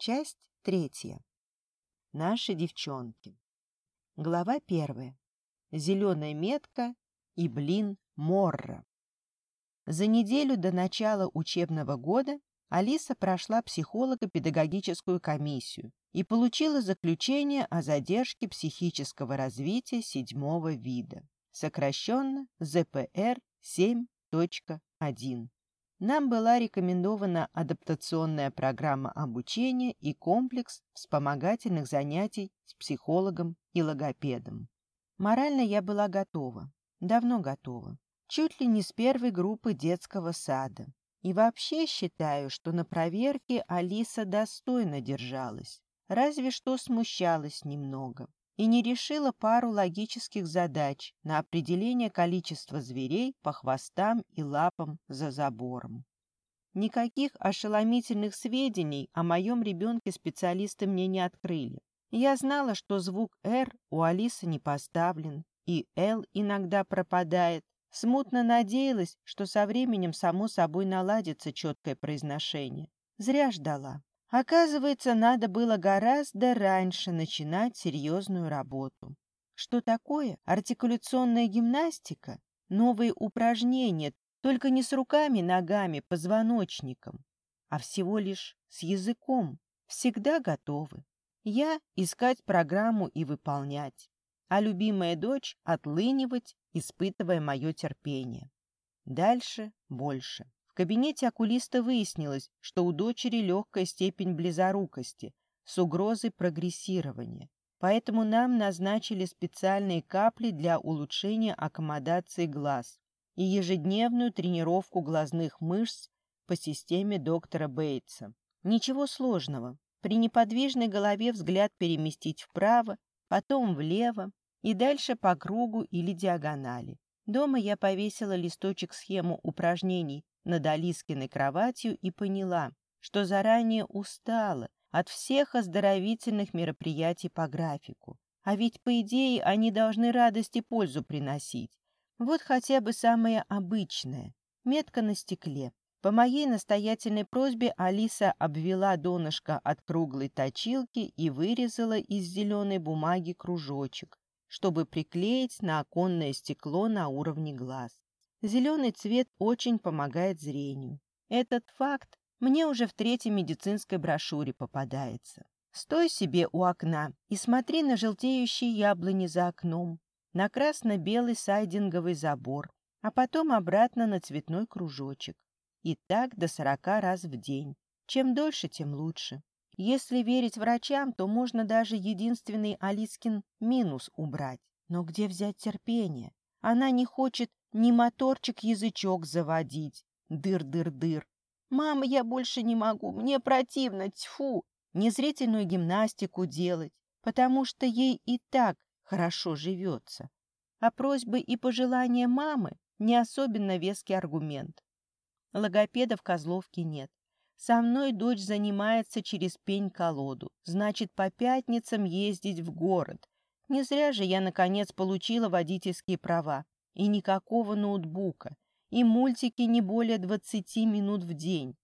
Часть третья. Наши девчонки. Глава первая. Зеленая метка и блин Морра. За неделю до начала учебного года Алиса прошла психолого-педагогическую комиссию и получила заключение о задержке психического развития седьмого вида, сокращенно ЗПР 7.1. Нам была рекомендована адаптационная программа обучения и комплекс вспомогательных занятий с психологом и логопедом. Морально я была готова, давно готова, чуть ли не с первой группы детского сада. И вообще считаю, что на проверке Алиса достойно держалась, разве что смущалась немного и не решила пару логических задач на определение количества зверей по хвостам и лапам за забором. Никаких ошеломительных сведений о моем ребенке специалисты мне не открыли. Я знала, что звук «Р» у Алисы не поставлен, и «Л» иногда пропадает. Смутно надеялась, что со временем само собой наладится четкое произношение. Зря ждала. Оказывается, надо было гораздо раньше начинать серьезную работу. Что такое артикуляционная гимнастика? Новые упражнения, только не с руками, ногами, позвоночником, а всего лишь с языком. Всегда готовы. Я искать программу и выполнять, а любимая дочь отлынивать, испытывая мое терпение. Дальше больше кабинете окулиста выяснилось, что у дочери легкая степень близорукости с угрозой прогрессирования. Поэтому нам назначили специальные капли для улучшения аккомодации глаз и ежедневную тренировку глазных мышц по системе доктора Бейтса. Ничего сложного. При неподвижной голове взгляд переместить вправо, потом влево и дальше по кругу или диагонали. Дома я повесила листочек-схему упражнений над Алискиной кроватью и поняла, что заранее устала от всех оздоровительных мероприятий по графику. А ведь, по идее, они должны радость и пользу приносить. Вот хотя бы самое обычное — метка на стекле. По моей настоятельной просьбе Алиса обвела донышко от круглой точилки и вырезала из зеленой бумаги кружочек, чтобы приклеить на оконное стекло на уровне глаз. Зеленый цвет очень помогает зрению. Этот факт мне уже в третьей медицинской брошюре попадается. Стой себе у окна и смотри на желтеющие яблони за окном, на красно-белый сайдинговый забор, а потом обратно на цветной кружочек. И так до сорока раз в день. Чем дольше, тем лучше. Если верить врачам, то можно даже единственный Алискин минус убрать. Но где взять терпение? Она не хочет ни моторчик-язычок заводить. Дыр-дыр-дыр. «Мама, я больше не могу, мне противно, тьфу!» Не зрительную гимнастику делать, потому что ей и так хорошо живется. А просьбы и пожелания мамы не особенно веский аргумент. Логопеда в Козловке нет. Со мной дочь занимается через пень-колоду, значит, по пятницам ездить в город. Не зря же я, наконец, получила водительские права и никакого ноутбука, и мультики не более 20 минут в день.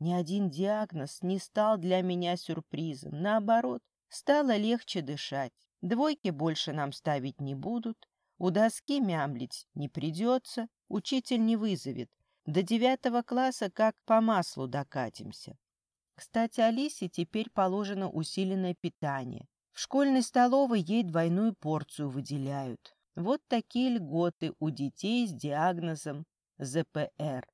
Ни один диагноз не стал для меня сюрпризом. Наоборот, стало легче дышать. Двойки больше нам ставить не будут, у доски мямлить не придется, учитель не вызовет. До девятого класса как по маслу докатимся. Кстати, Алисе теперь положено усиленное питание. В школьной столовой ей двойную порцию выделяют. Вот такие льготы у детей с диагнозом ЗПР.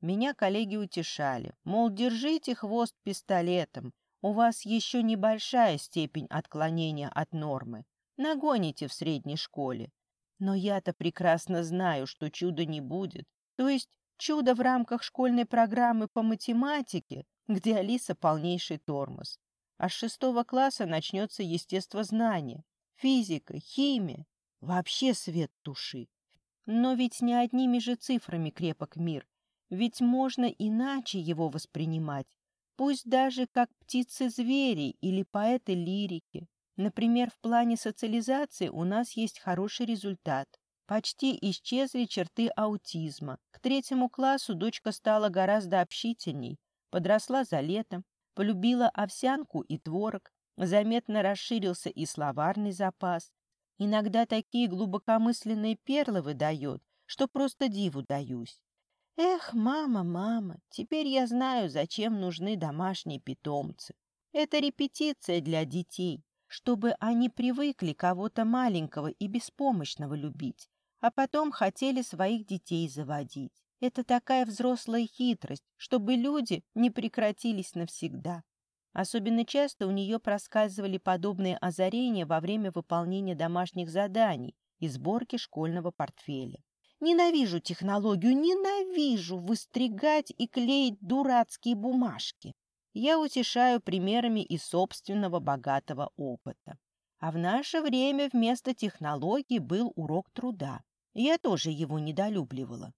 Меня коллеги утешали, мол, держите хвост пистолетом, у вас еще небольшая степень отклонения от нормы, нагоните в средней школе. Но я-то прекрасно знаю, что чуда не будет. То есть чудо в рамках школьной программы по математике, где Алиса полнейший тормоз. А с шестого класса начнется естествознание, физика, химия. Вообще свет туши. Но ведь не одними же цифрами крепок мир. Ведь можно иначе его воспринимать. Пусть даже как птицы-звери или поэты лирики. Например, в плане социализации у нас есть хороший результат. Почти исчезли черты аутизма. К третьему классу дочка стала гораздо общительней, подросла за лето, полюбила овсянку и творог, заметно расширился и словарный запас. Иногда такие глубокомысленные перлы выдает, что просто диву даюсь. Эх, мама, мама, теперь я знаю, зачем нужны домашние питомцы. Это репетиция для детей, чтобы они привыкли кого-то маленького и беспомощного любить, а потом хотели своих детей заводить. Это такая взрослая хитрость, чтобы люди не прекратились навсегда. Особенно часто у нее проскальзывали подобные озарения во время выполнения домашних заданий и сборки школьного портфеля. Ненавижу технологию, ненавижу выстригать и клеить дурацкие бумажки. Я утешаю примерами из собственного богатого опыта. А в наше время вместо технологий был урок труда. Я тоже его недолюбливала.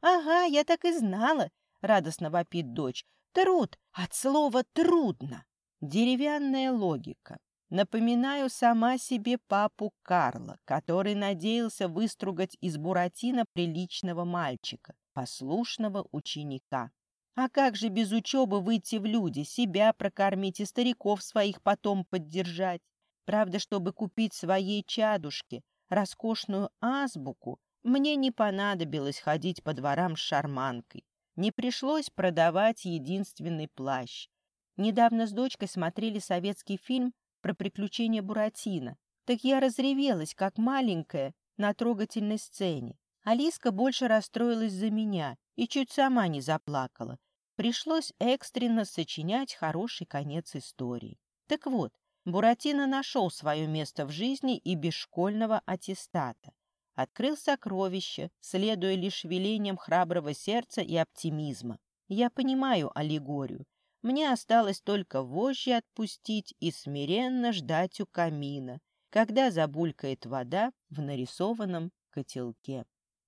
«Ага, я так и знала», — радостно вопит дочь. «Труд! От слова «трудно». Деревянная логика. Напоминаю сама себе папу Карла, который надеялся выстругать из Буратино приличного мальчика, послушного ученика. А как же без учебы выйти в люди, себя прокормить и стариков своих потом поддержать? Правда, чтобы купить своей чадушке роскошную азбуку, мне не понадобилось ходить по дворам с шарманкой. Не пришлось продавать единственный плащ. Недавно с дочкой смотрели советский фильм про приключения Буратино. Так я разревелась, как маленькая, на трогательной сцене. Алиска больше расстроилась за меня и чуть сама не заплакала. Пришлось экстренно сочинять хороший конец истории. Так вот, Буратино нашел свое место в жизни и без школьного аттестата открыл сокровище, следуя лишь велениям храброго сердца и оптимизма. Я понимаю аллегорию. Мне осталось только вожжи отпустить и смиренно ждать у камина, когда забулькает вода в нарисованном котелке.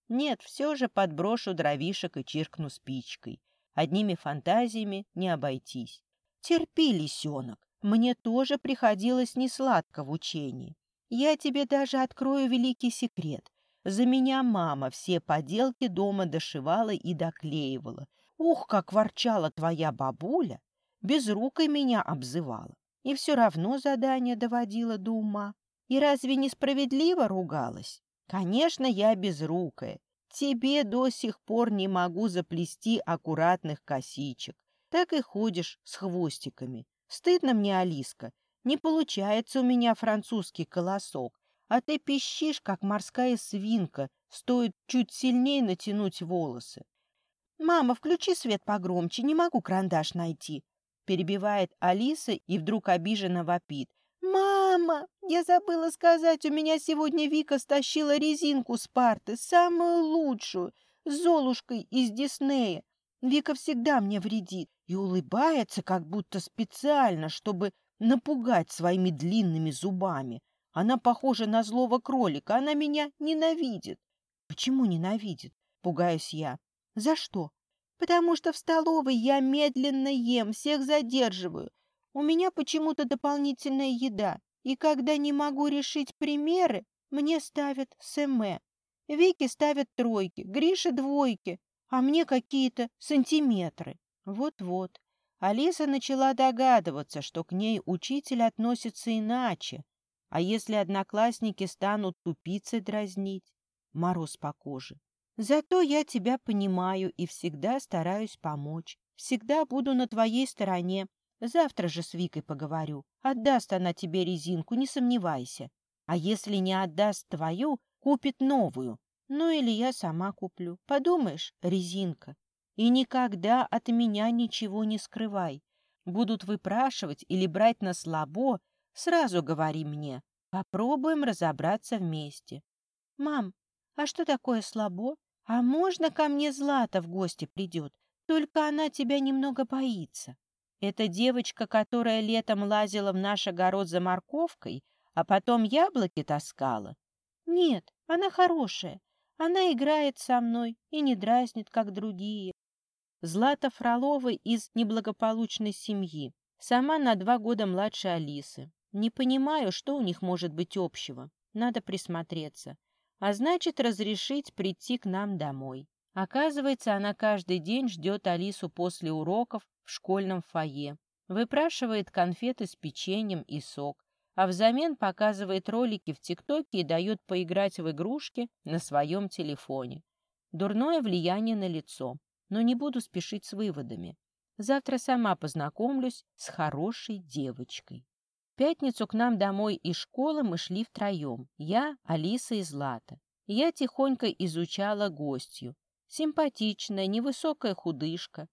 Нет, все же подброшу дровишек и чиркну спичкой. Одними фантазиями не обойтись. Терпи, лисенок, мне тоже приходилось несладко в учении. Я тебе даже открою великий секрет. За меня мама все поделки дома дошивала и доклеивала. Ух, как ворчала твоя бабуля! Безрукой меня обзывала. И все равно задание доводила до ума. И разве несправедливо ругалась? Конечно, я безрукая. Тебе до сих пор не могу заплести аккуратных косичек. Так и ходишь с хвостиками. Стыдно мне, Алиска. Не получается у меня французский колосок а ты пищишь, как морская свинка, стоит чуть сильнее натянуть волосы. «Мама, включи свет погромче, не могу карандаш найти», перебивает Алиса и вдруг обиженно вопит. «Мама, я забыла сказать, у меня сегодня Вика стащила резинку с парты, самую лучшую, с Золушкой из Диснея. Вика всегда мне вредит и улыбается, как будто специально, чтобы напугать своими длинными зубами. Она похожа на злого кролика, она меня ненавидит. Почему ненавидит? Пугаюсь я. За что? Потому что в столовой я медленно ем, всех задерживаю. У меня почему-то дополнительная еда, и когда не могу решить примеры, мне ставят СМ. Вики ставят тройки, Гриша двойки, а мне какие-то сантиметры. Вот-вот. Алиса начала догадываться, что к ней учитель относится иначе, а если одноклассники станут тупицей дразнить? Мороз по коже. Зато я тебя понимаю и всегда стараюсь помочь. Всегда буду на твоей стороне. Завтра же с Викой поговорю. Отдаст она тебе резинку, не сомневайся. А если не отдаст твою, купит новую. Ну или я сама куплю. Подумаешь, резинка. И никогда от меня ничего не скрывай. Будут выпрашивать или брать на слабо, Сразу говори мне. Попробуем разобраться вместе. Мам, а что такое слабо? А можно ко мне Злата в гости придет? Только она тебя немного боится. Это девочка, которая летом лазила в наш огород за морковкой, а потом яблоки таскала? Нет, она хорошая. Она играет со мной и не дразнит, как другие. Злата Фролова из неблагополучной семьи, сама на два года младше Алисы. Не понимаю, что у них может быть общего. Надо присмотреться. А значит, разрешить прийти к нам домой. Оказывается, она каждый день ждет Алису после уроков в школьном фойе. выпрашивает конфеты с печеньем и сок, а взамен показывает ролики в ТикТоке и дает поиграть в игрушки на своем телефоне. Дурное влияние на лицо, но не буду спешить с выводами. Завтра сама познакомлюсь с хорошей девочкой. Пятницу к нам домой из школы мы шли втроем. Я, Алиса и Злата. Я тихонько изучала гостью. Симпатичная, невысокая худышка.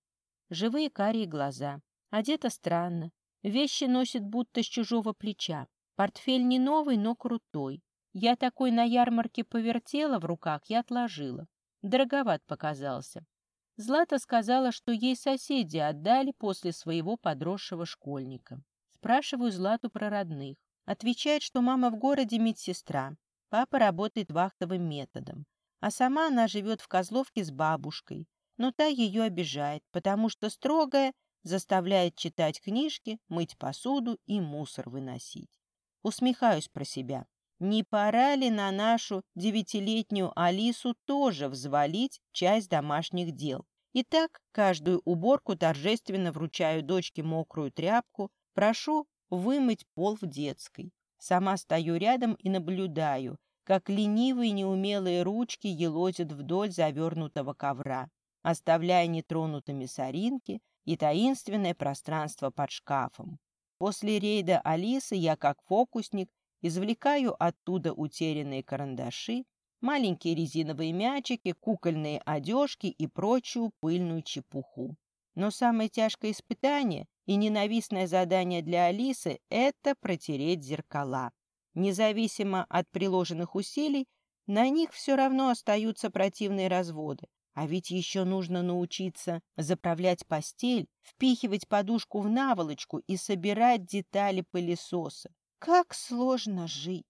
Живые карие глаза. Одета странно. Вещи носит будто с чужого плеча. Портфель не новый, но крутой. Я такой на ярмарке повертела в руках и отложила. Дороговат показался. Злата сказала, что ей соседи отдали после своего подросшего школьника. Спрашиваю Злату про родных. Отвечает, что мама в городе медсестра. Папа работает вахтовым методом. А сама она живет в Козловке с бабушкой. Но та ее обижает, потому что строгая заставляет читать книжки, мыть посуду и мусор выносить. Усмехаюсь про себя. Не пора ли на нашу девятилетнюю Алису тоже взвалить часть домашних дел? Итак, каждую уборку торжественно вручаю дочке мокрую тряпку, прошу вымыть пол в детской. Сама стою рядом и наблюдаю, как ленивые неумелые ручки елозят вдоль завернутого ковра, оставляя нетронутыми соринки и таинственное пространство под шкафом. После рейда Алисы я, как фокусник, Извлекаю оттуда утерянные карандаши, маленькие резиновые мячики, кукольные одежки и прочую пыльную чепуху. Но самое тяжкое испытание и ненавистное задание для Алисы — это протереть зеркала. Независимо от приложенных усилий, на них все равно остаются противные разводы. А ведь еще нужно научиться заправлять постель, впихивать подушку в наволочку и собирать детали пылесоса. Как сложно жить!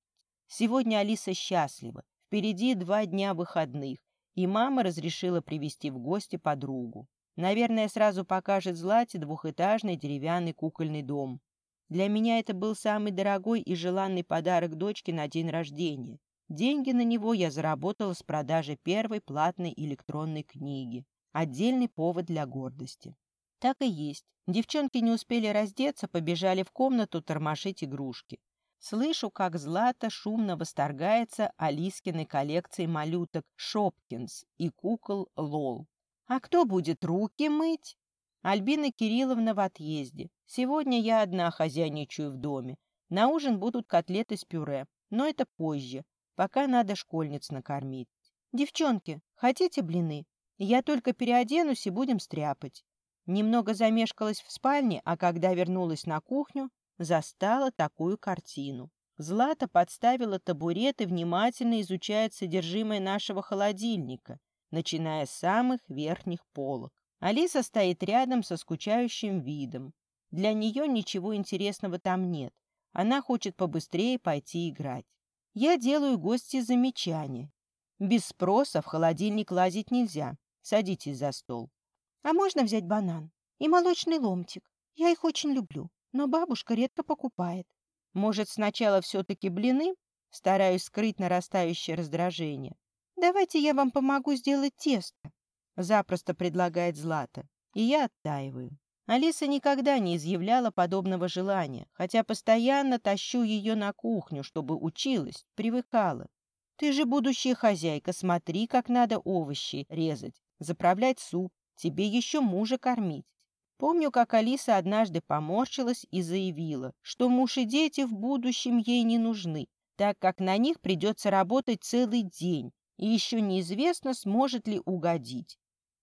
Сегодня Алиса счастлива. Впереди два дня выходных, и мама разрешила привести в гости подругу. Наверное, сразу покажет Злате двухэтажный деревянный кукольный дом. Для меня это был самый дорогой и желанный подарок дочке на день рождения. Деньги на него я заработала с продажи первой платной электронной книги. Отдельный повод для гордости. Так и есть. Девчонки не успели раздеться, побежали в комнату тормошить игрушки. Слышу, как Злата шумно восторгается Алискиной коллекцией малюток Шопкинс и кукол Лол. «А кто будет руки мыть?» Альбина Кирилловна в отъезде. Сегодня я одна хозяйничаю в доме. На ужин будут котлеты с пюре, но это позже. Пока надо школьниц накормить. Девчонки, хотите блины? Я только переоденусь и будем стряпать. Немного замешкалась в спальне, а когда вернулась на кухню, застала такую картину. Злата подставила табурет и внимательно изучает содержимое нашего холодильника, начиная с самых верхних полок. Алиса стоит рядом со скучающим видом. Для нее ничего интересного там нет. Она хочет побыстрее пойти играть. Я делаю гости замечания. Без спроса в холодильник лазить нельзя. Садитесь за стол. А можно взять банан? И молочный ломтик. Я их очень люблю, но бабушка редко покупает. Может, сначала все-таки блины? Стараюсь скрыть нарастающее раздражение. Давайте я вам помогу сделать тесто. Запросто предлагает Злата. И я оттаиваю. Алиса никогда не изъявляла подобного желания, хотя постоянно тащу ее на кухню, чтобы училась, привыкала. Ты же будущая хозяйка, смотри, как надо овощи резать, заправлять суп, Тебе еще мужа кормить. Помню, как Алиса однажды поморщилась и заявила, что муж и дети в будущем ей не нужны, так как на них придется работать целый день, и еще неизвестно, сможет ли угодить.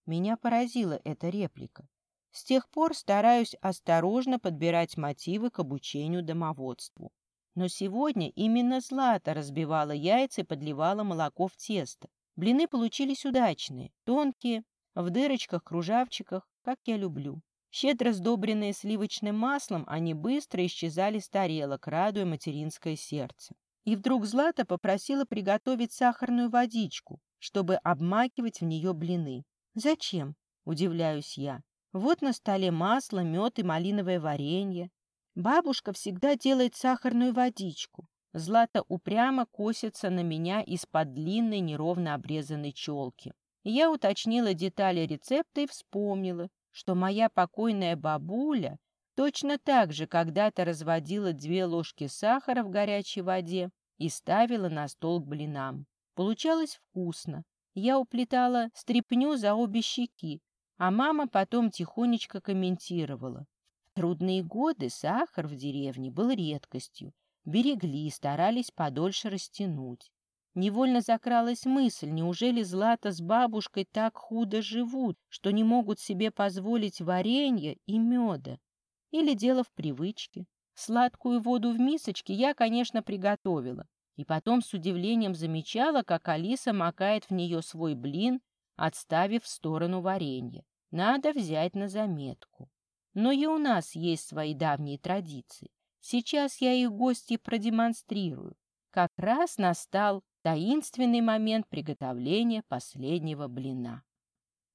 Меня поразила эта реплика. С тех пор стараюсь осторожно подбирать мотивы к обучению домоводству. Но сегодня именно Злата разбивала яйца и подливала молоко в тесто. Блины получились удачные, тонкие, в дырочках-кружавчиках, как я люблю. Щедро сдобренные сливочным маслом, они быстро исчезали с тарелок, радуя материнское сердце. И вдруг Злата попросила приготовить сахарную водичку, чтобы обмакивать в нее блины. «Зачем?» – удивляюсь я. «Вот на столе масло, мед и малиновое варенье. Бабушка всегда делает сахарную водичку. Злата упрямо косится на меня из-под длинной неровно обрезанной челки. Я уточнила детали рецепта и вспомнила, что моя покойная бабуля Точно так же когда-то разводила две ложки сахара в горячей воде и ставила на стол к блинам. Получалось вкусно. Я уплетала стряпню за обе щеки, а мама потом тихонечко комментировала. В трудные годы сахар в деревне был редкостью. Берегли, старались подольше растянуть. Невольно закралась мысль, неужели Злата с бабушкой так худо живут, что не могут себе позволить варенья и меда? Или дело в привычке? Сладкую воду в мисочке я, конечно, приготовила. И потом с удивлением замечала, как Алиса макает в нее свой блин, отставив в сторону варенья. Надо взять на заметку. Но и у нас есть свои давние традиции. Сейчас я их гости продемонстрирую. Как раз настал таинственный момент приготовления последнего блина.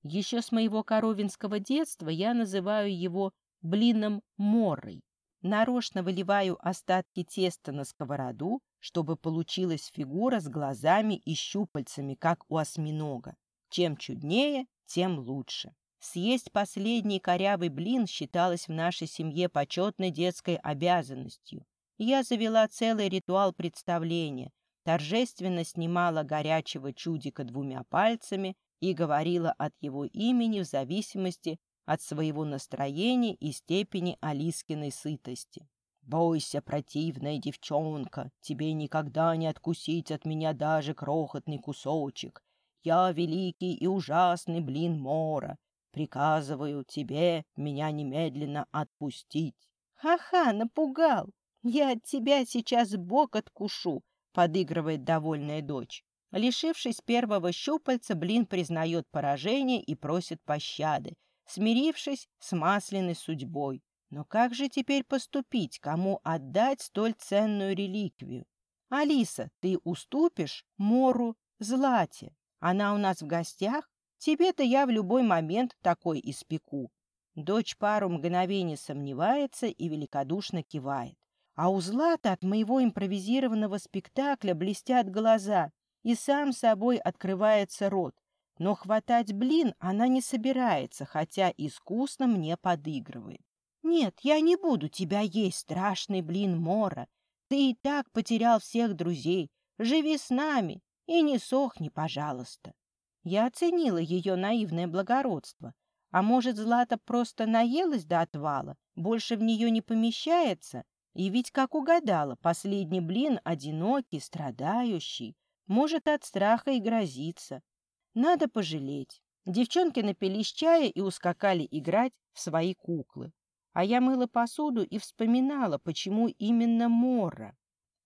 Еще с моего коровинского детства я называю его блином морой. Нарочно выливаю остатки теста на сковороду, чтобы получилась фигура с глазами и щупальцами, как у осьминога. Чем чуднее, тем лучше. Съесть последний корявый блин считалось в нашей семье почетной детской обязанностью. Я завела целый ритуал представления, торжественно снимала горячего чудика двумя пальцами и говорила от его имени в зависимости от своего настроения и степени Алискиной сытости. «Бойся, противная девчонка, тебе никогда не откусить от меня даже крохотный кусочек. Я великий и ужасный блин Мора. Приказываю тебе меня немедленно отпустить». «Ха-ха, напугал! Я от тебя сейчас бок откушу!» — подыгрывает довольная дочь. Лишившись первого щупальца, блин признает поражение и просит пощады смирившись с масляной судьбой. Но как же теперь поступить, кому отдать столь ценную реликвию? Алиса, ты уступишь Мору Злате? Она у нас в гостях? Тебе-то я в любой момент такой испеку. Дочь пару мгновений сомневается и великодушно кивает. А у Златы от моего импровизированного спектакля блестят глаза, и сам собой открывается рот. Но хватать блин она не собирается, хотя искусно мне подыгрывает. «Нет, я не буду тебя есть, страшный блин Мора. Ты и так потерял всех друзей. Живи с нами и не сохни, пожалуйста». Я оценила ее наивное благородство. А может, Злата просто наелась до отвала, больше в нее не помещается? И ведь, как угадала, последний блин одинокий, страдающий, может от страха и грозится. Надо пожалеть. Девчонки напились чая и ускакали играть в свои куклы. А я мыла посуду и вспоминала, почему именно Мора.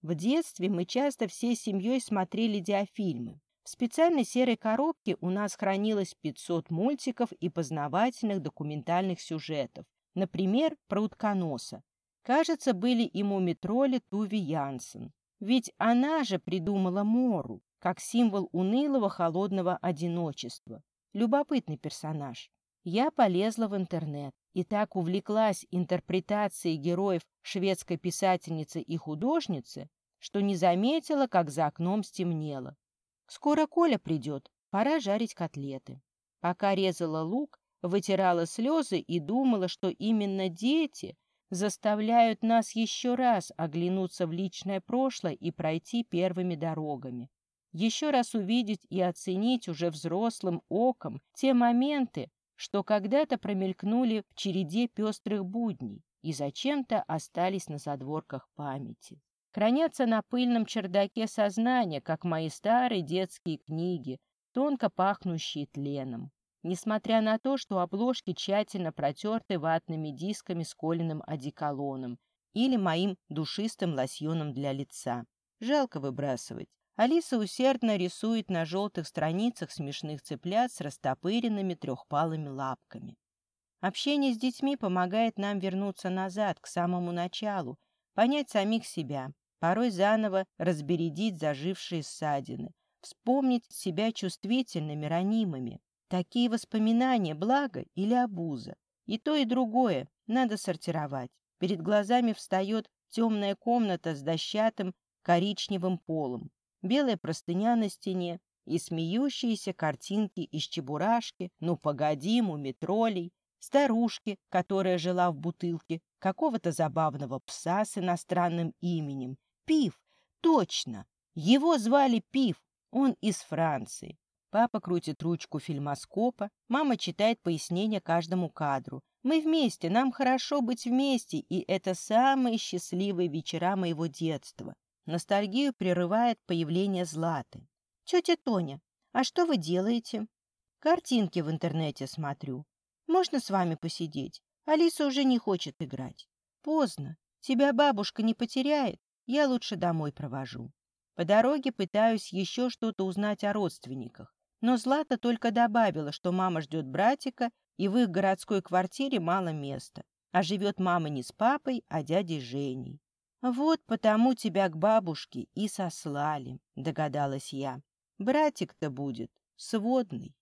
В детстве мы часто всей семьей смотрели диафильмы. В специальной серой коробке у нас хранилось 500 мультиков и познавательных документальных сюжетов. Например, про утконоса. Кажется, были и мумитроли Туви Янсен. Ведь она же придумала Мору как символ унылого холодного одиночества. Любопытный персонаж. Я полезла в интернет и так увлеклась интерпретацией героев шведской писательницы и художницы, что не заметила, как за окном стемнело. Скоро Коля придет, пора жарить котлеты. Пока резала лук, вытирала слезы и думала, что именно дети заставляют нас еще раз оглянуться в личное прошлое и пройти первыми дорогами еще раз увидеть и оценить уже взрослым оком те моменты, что когда-то промелькнули в череде пестрых будней и зачем-то остались на задворках памяти. Хранятся на пыльном чердаке сознания, как мои старые детские книги, тонко пахнущие тленом. Несмотря на то, что обложки тщательно протерты ватными дисками с коленным одеколоном или моим душистым лосьоном для лица. Жалко выбрасывать. Алиса усердно рисует на желтых страницах смешных цыплят с растопыренными трехпалыми лапками. Общение с детьми помогает нам вернуться назад, к самому началу, понять самих себя, порой заново разбередить зажившие ссадины, вспомнить себя чувствительными, ранимыми. Такие воспоминания – благо или обуза. И то, и другое надо сортировать. Перед глазами встает темная комната с дощатым коричневым полом белая простыня на стене и смеющиеся картинки из чебурашки, ну погоди, мумитролей, старушки, которая жила в бутылке, какого-то забавного пса с иностранным именем. Пив, точно! Его звали Пив, он из Франции. Папа крутит ручку фильмоскопа, мама читает пояснения каждому кадру. Мы вместе, нам хорошо быть вместе, и это самые счастливые вечера моего детства. Ностальгию прерывает появление Златы. «Тетя Тоня, а что вы делаете?» «Картинки в интернете смотрю. Можно с вами посидеть? Алиса уже не хочет играть. Поздно. Тебя бабушка не потеряет. Я лучше домой провожу. По дороге пытаюсь еще что-то узнать о родственниках. Но Злата только добавила, что мама ждет братика, и в их городской квартире мало места. А живет мама не с папой, а дядей Женей. «Вот потому тебя к бабушке и сослали», — догадалась я. «Братик-то будет сводный».